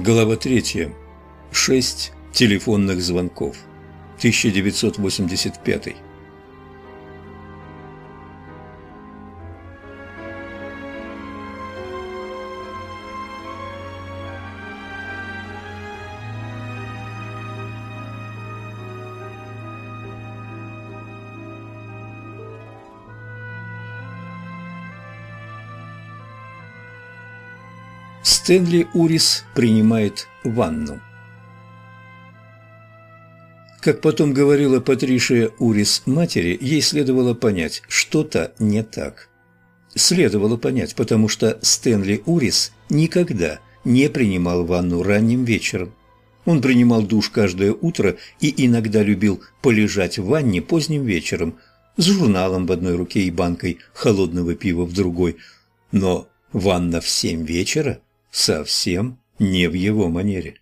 Глава 3. Шесть телефонных звонков. 1985. Стэнли Урис принимает ванну. Как потом говорила Патришия Урис матери, ей следовало понять, что-то не так. Следовало понять, потому что Стэнли Урис никогда не принимал ванну ранним вечером. Он принимал душ каждое утро и иногда любил полежать в ванне поздним вечером с журналом в одной руке и банкой холодного пива в другой. Но ванна в семь вечера – совсем не в его манере.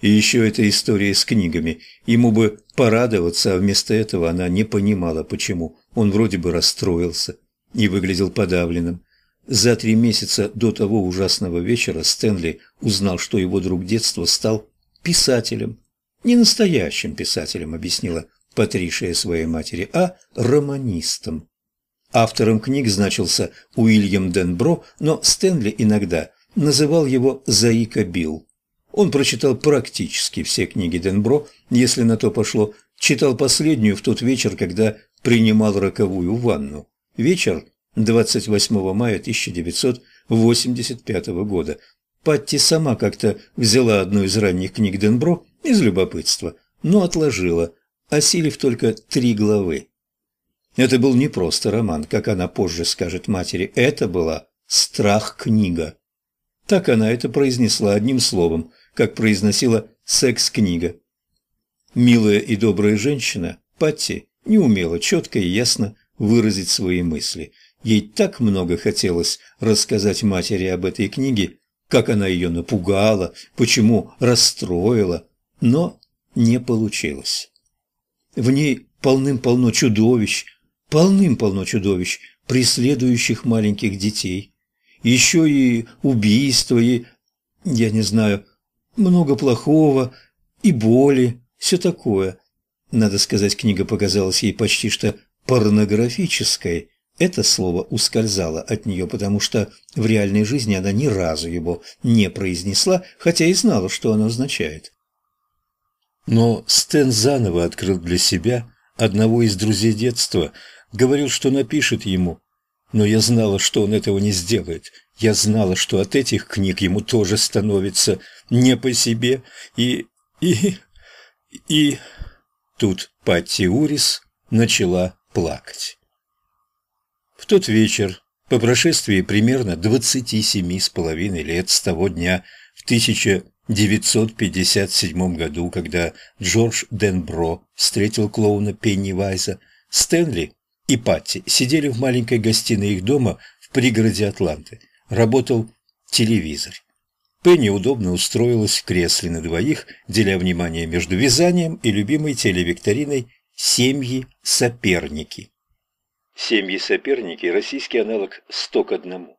И еще эта история с книгами. Ему бы порадоваться, а вместо этого она не понимала, почему. Он вроде бы расстроился и выглядел подавленным. За три месяца до того ужасного вечера Стэнли узнал, что его друг детства стал писателем. Не настоящим писателем, объяснила Патришия своей матери, а романистом. Автором книг значился Уильям Денбро, но Стэнли иногда называл его Заика Билл. Он прочитал практически все книги Денбро, если на то пошло, читал последнюю в тот вечер, когда принимал роковую ванну. Вечер 28 мая 1985 года. Патти сама как-то взяла одну из ранних книг Денбро из любопытства, но отложила, осилив только три главы. Это был не просто роман, как она позже скажет матери, это была страх-книга. Так она это произнесла одним словом, как произносила секс-книга. Милая и добрая женщина, Патти, не умела четко и ясно выразить свои мысли. Ей так много хотелось рассказать матери об этой книге, как она ее напугала, почему расстроила, но не получилось. В ней полным-полно чудовищ, полным-полно чудовищ, преследующих маленьких детей, еще и убийство, и, я не знаю, много плохого, и боли, все такое. Надо сказать, книга показалась ей почти что порнографической. Это слово ускользало от нее, потому что в реальной жизни она ни разу его не произнесла, хотя и знала, что оно означает. Но Стэн заново открыл для себя одного из друзей детства, говорил, что напишет ему, но я знала, что он этого не сделает. Я знала, что от этих книг ему тоже становится не по себе, и... и... и... Тут Патти Урис начала плакать. В тот вечер, по прошествии примерно двадцати семи с половиной лет с того дня, в 1957 году, когда Джордж Денбро встретил клоуна Пеннивайза, Стэнли и Патти сидели в маленькой гостиной их дома в пригороде Атланты. Работал телевизор. Пенни удобно устроилась в кресле на двоих, деля внимание между вязанием и любимой телевикториной «Семьи-соперники». «Семьи-соперники» – российский аналог «Сто к одному».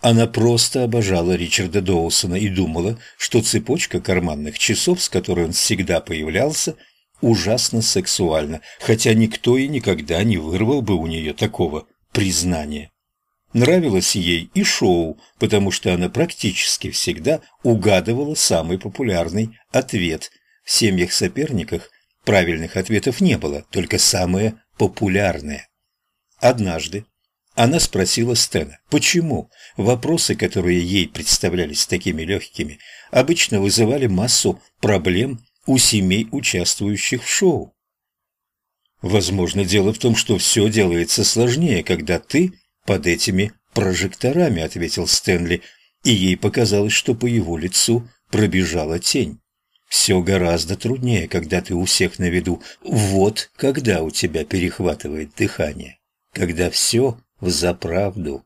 Она просто обожала Ричарда Доусона и думала, что цепочка карманных часов, с которой он всегда появлялся – ужасно сексуально, хотя никто и никогда не вырвал бы у нее такого признания. Нравилось ей и шоу, потому что она практически всегда угадывала самый популярный ответ. В семьях-соперниках правильных ответов не было, только самые популярные. Однажды она спросила Стена, почему вопросы, которые ей представлялись такими легкими, обычно вызывали массу проблем у семей, участвующих в шоу. Возможно, дело в том, что все делается сложнее, когда ты под этими прожекторами, ответил Стэнли, и ей показалось, что по его лицу пробежала тень. Все гораздо труднее, когда ты у всех на виду. Вот когда у тебя перехватывает дыхание, когда все взаправду.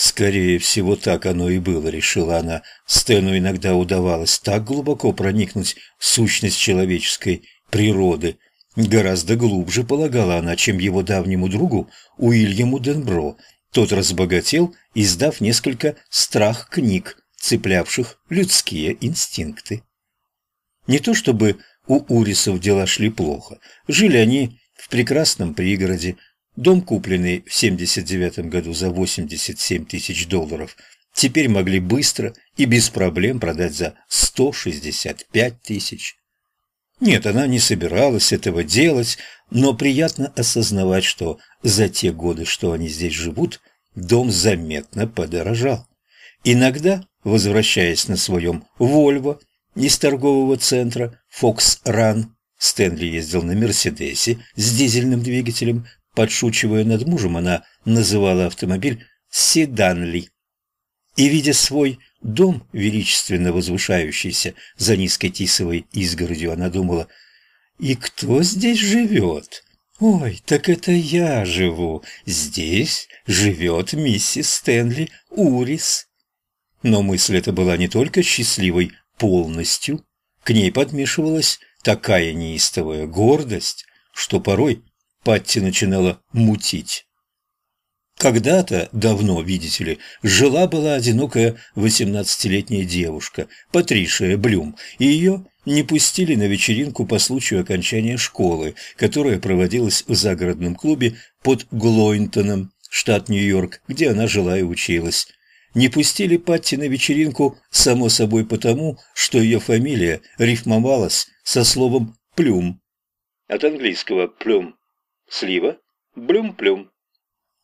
Скорее всего, так оно и было, решила она. Стэну иногда удавалось так глубоко проникнуть в сущность человеческой природы. Гораздо глубже, полагала она, чем его давнему другу Уильяму Денбро. Тот разбогател, издав несколько страх-книг, цеплявших людские инстинкты. Не то чтобы у Урисов дела шли плохо. Жили они в прекрасном пригороде. Дом, купленный в 79 году за 87 тысяч долларов, теперь могли быстро и без проблем продать за 165 тысяч. Нет, она не собиралась этого делать, но приятно осознавать, что за те годы, что они здесь живут, дом заметно подорожал. Иногда, возвращаясь на своем «Вольво» из торгового центра «Фокс Ран», Стэнли ездил на «Мерседесе» с дизельным двигателем, подшучивая над мужем, она называла автомобиль «Седанли». И, видя свой дом, величественно возвышающийся за низкой тисовой изгородью, она думала, «И кто здесь живет?» «Ой, так это я живу. Здесь живет миссис Стэнли Урис». Но мысль эта была не только счастливой полностью, к ней подмешивалась такая неистовая гордость, что порой Патти начинала мутить. Когда-то, давно, видите ли, жила-была одинокая восемнадцатилетняя девушка, Патришия Блюм, и ее не пустили на вечеринку по случаю окончания школы, которая проводилась в загородном клубе под Глойнтоном, штат Нью-Йорк, где она жила и училась. Не пустили Патти на вечеринку, само собой потому, что ее фамилия рифмовалась со словом «плюм». От английского «плюм» – слива, «блюм-плюм».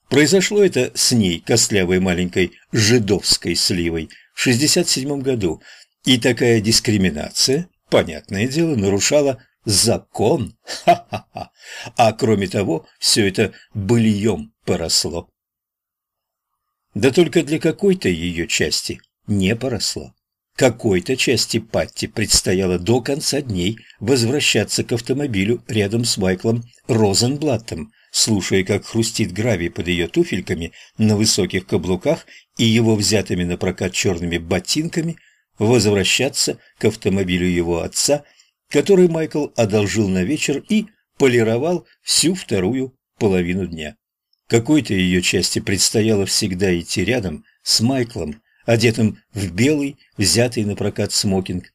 Произошло это с ней, костлявой маленькой жидовской сливой, в 67 году, и такая дискриминация, понятное дело, нарушала закон, ха-ха-ха, а кроме того, все это быльем поросло. Да только для какой-то ее части не поросло. Какой-то части Патти предстояло до конца дней возвращаться к автомобилю рядом с Майклом Розенблаттом, слушая, как хрустит гравий под ее туфельками на высоких каблуках и его взятыми на прокат черными ботинками, возвращаться к автомобилю его отца, который Майкл одолжил на вечер и полировал всю вторую половину дня. Какой-то ее части предстояло всегда идти рядом с Майклом, одетым в белый, взятый на прокат смокинг.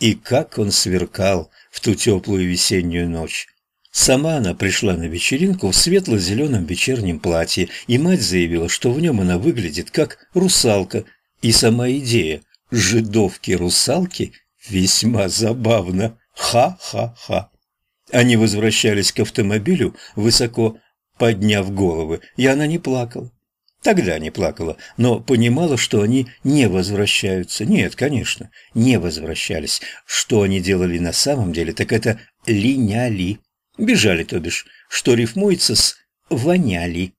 И как он сверкал в ту теплую весеннюю ночь! Сама она пришла на вечеринку в светло-зеленом вечернем платье, и мать заявила, что в нем она выглядит как русалка, и сама идея жидовки-русалки весьма забавна. Ха-ха-ха. Они возвращались к автомобилю, высоко подняв головы, и она не плакала. Тогда не плакала, но понимала, что они не возвращаются. Нет, конечно, не возвращались. Что они делали на самом деле, так это линяли. Бежали, то бишь, что рифмуется с «воняли».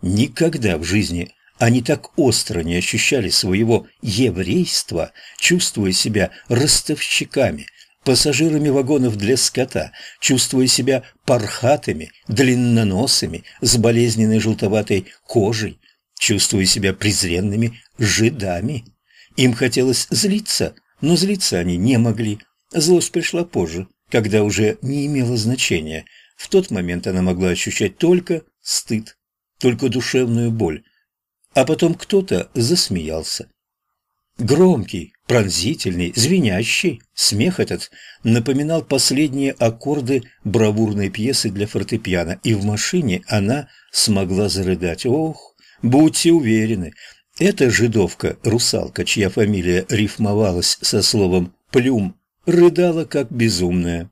Никогда в жизни они так остро не ощущали своего еврейства, чувствуя себя ростовщиками, пассажирами вагонов для скота, чувствуя себя пархатыми, длинноносыми, с болезненной желтоватой кожей, чувствуя себя презренными жидами. Им хотелось злиться, но злиться они не могли. Злость пришла позже, когда уже не имело значения. В тот момент она могла ощущать только стыд, только душевную боль. А потом кто-то засмеялся. Громкий, пронзительный, звенящий смех этот напоминал последние аккорды бравурной пьесы для фортепиано, и в машине она смогла зарыдать. Ох, будьте уверены, эта жидовка-русалка, чья фамилия рифмовалась со словом «плюм», рыдала как безумная.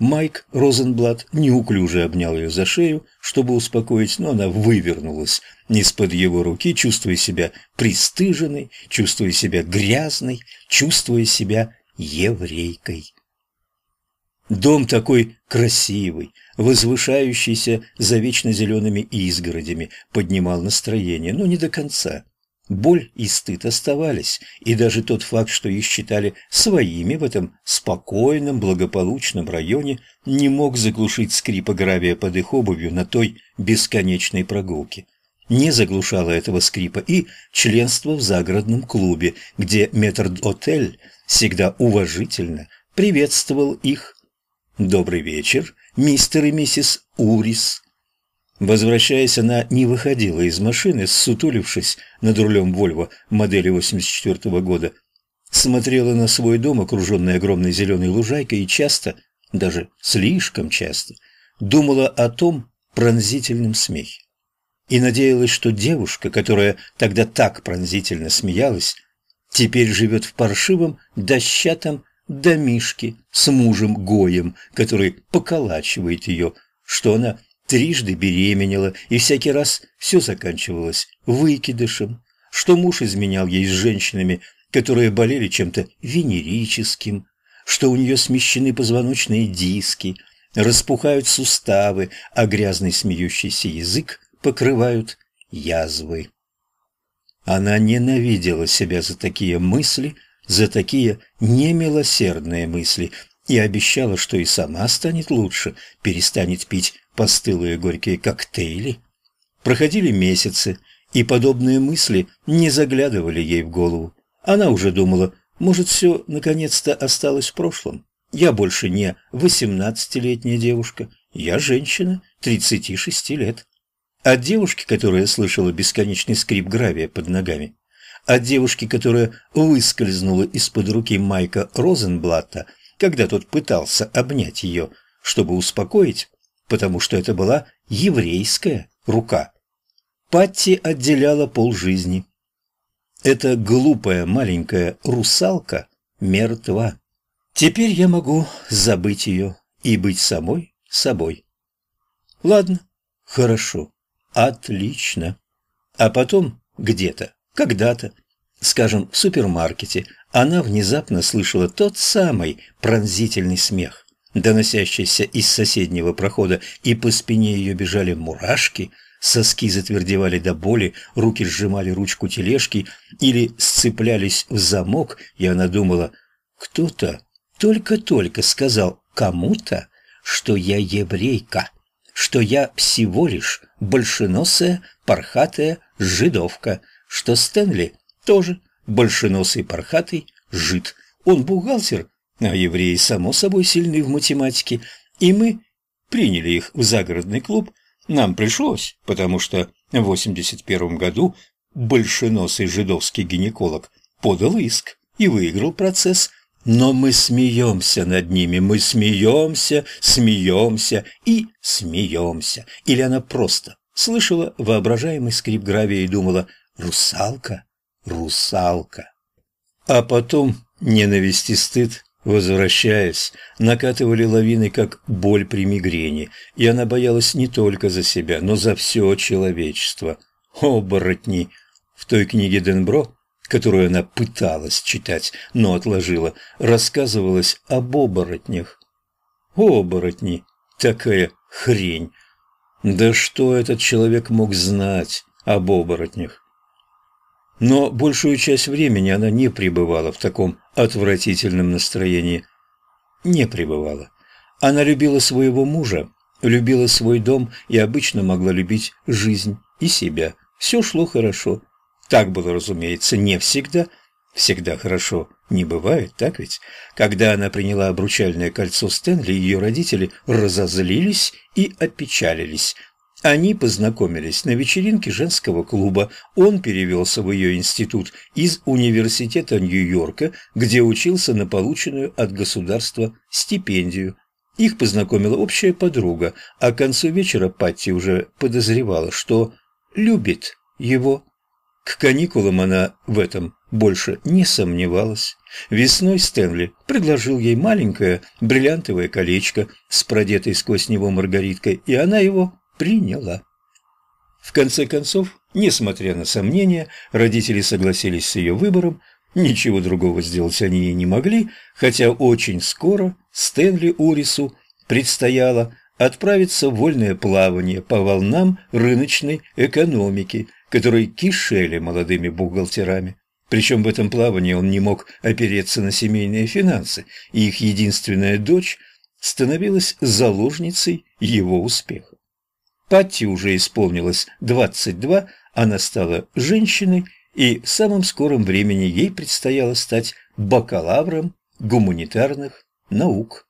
Майк Розенблат неуклюже обнял ее за шею, чтобы успокоить, но она вывернулась из-под его руки, чувствуя себя пристыженной, чувствуя себя грязной, чувствуя себя еврейкой. Дом такой красивый, возвышающийся за вечно зелеными изгородями, поднимал настроение, но не до конца. Боль и стыд оставались, и даже тот факт, что их считали своими в этом спокойном, благополучном районе, не мог заглушить скрипа гравия под их обувью на той бесконечной прогулке. Не заглушало этого скрипа и членство в загородном клубе, где метрдотель всегда уважительно приветствовал их. «Добрый вечер, мистер и миссис Урис». Возвращаясь, она не выходила из машины, сутулившись над рулем Вольво модели 84 года, смотрела на свой дом, окруженный огромной зеленой лужайкой, и часто, даже слишком часто, думала о том пронзительном смехе. И надеялась, что девушка, которая тогда так пронзительно смеялась, теперь живет в паршивом дощатом домишке с мужем Гоем, который поколачивает ее, что она трижды беременела, и всякий раз все заканчивалось выкидышем, что муж изменял ей с женщинами, которые болели чем-то венерическим, что у нее смещены позвоночные диски, распухают суставы, а грязный смеющийся язык покрывают язвы. Она ненавидела себя за такие мысли, за такие немилосердные мысли и обещала, что и сама станет лучше, перестанет пить постылые горькие коктейли. Проходили месяцы, и подобные мысли не заглядывали ей в голову. Она уже думала, может, все наконец-то осталось в прошлом. Я больше не восемнадцатилетняя девушка, я женщина, тридцати шести лет. От девушки, которая слышала бесконечный скрип гравия под ногами, от девушки, которая выскользнула из-под руки Майка Розенблата, когда тот пытался обнять ее, чтобы успокоить, потому что это была еврейская рука. Патти отделяла полжизни. Эта глупая маленькая русалка мертва. Теперь я могу забыть ее и быть самой собой. Ладно, хорошо, отлично. А потом где-то, когда-то, скажем, в супермаркете, она внезапно слышала тот самый пронзительный смех доносящийся из соседнего прохода, и по спине ее бежали мурашки, соски затвердевали до боли, руки сжимали ручку тележки или сцеплялись в замок, и она думала, кто-то только-только сказал кому-то, что я еврейка, что я всего лишь большеносая, пархатая жидовка, что Стэнли тоже большеносый, пархатый жид. Он бухгалтер а евреи, само собой, сильны в математике, и мы приняли их в загородный клуб. Нам пришлось, потому что в 81 году большеносый жидовский гинеколог подал иск и выиграл процесс. Но мы смеемся над ними, мы смеемся, смеемся и смеемся. Или она просто слышала воображаемый скрип гравия и думала «русалка, русалка». А потом ненависть и стыд Возвращаясь, накатывали лавины, как боль при мигрени, и она боялась не только за себя, но за все человечество. Оборотни! В той книге Денбро, которую она пыталась читать, но отложила, рассказывалось об оборотнях. Оборотни! Такая хрень! Да что этот человек мог знать об оборотнях? Но большую часть времени она не пребывала в таком отвратительном настроении. Не пребывала. Она любила своего мужа, любила свой дом и обычно могла любить жизнь и себя. Все шло хорошо. Так было, разумеется, не всегда. Всегда хорошо не бывает, так ведь? Когда она приняла обручальное кольцо Стэнли, ее родители разозлились и опечалились – они познакомились на вечеринке женского клуба. Он перевелся в ее институт из университета Нью-Йорка, где учился на полученную от государства стипендию. Их познакомила общая подруга, а к концу вечера Патти уже подозревала, что любит его. К каникулам она в этом больше не сомневалась. Весной Стэнли предложил ей маленькое бриллиантовое колечко с продетой сквозь него маргариткой, и она его приняла. В конце концов, несмотря на сомнения, родители согласились с ее выбором, ничего другого сделать они ей не могли, хотя очень скоро Стэнли Урису предстояло отправиться в вольное плавание по волнам рыночной экономики, которые кишели молодыми бухгалтерами. Причем в этом плавании он не мог опереться на семейные финансы, и их единственная дочь становилась заложницей его успеха. Патти уже исполнилось 22, она стала женщиной, и в самом скором времени ей предстояло стать бакалавром гуманитарных наук.